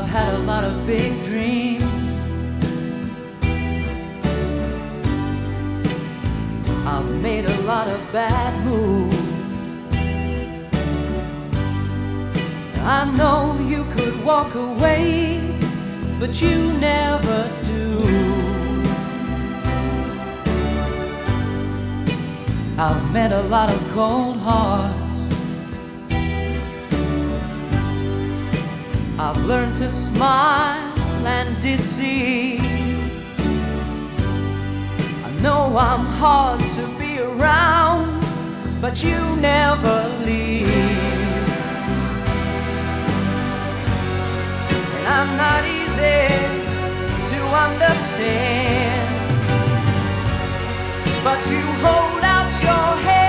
I've had a lot of big dreams. I've made a lot of bad moves. I know you could walk away, but you never do. I've met a lot of cold hearts. I've learned to smile and deceive. I know I'm hard to be around, but you never leave. And I'm not easy to understand, but you hold out your hand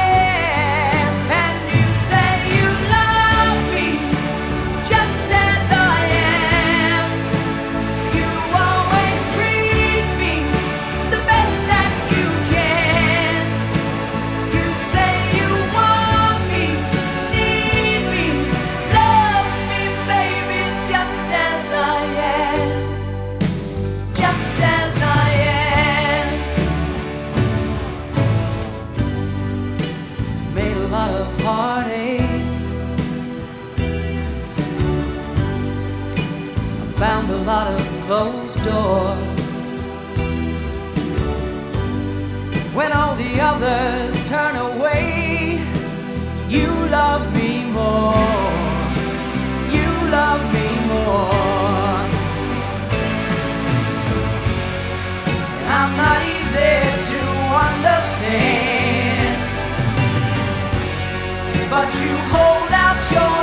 found a lot of closed doors. When all the others turn away, you love me more. You love me more. I'm not easy to understand, but you hold out your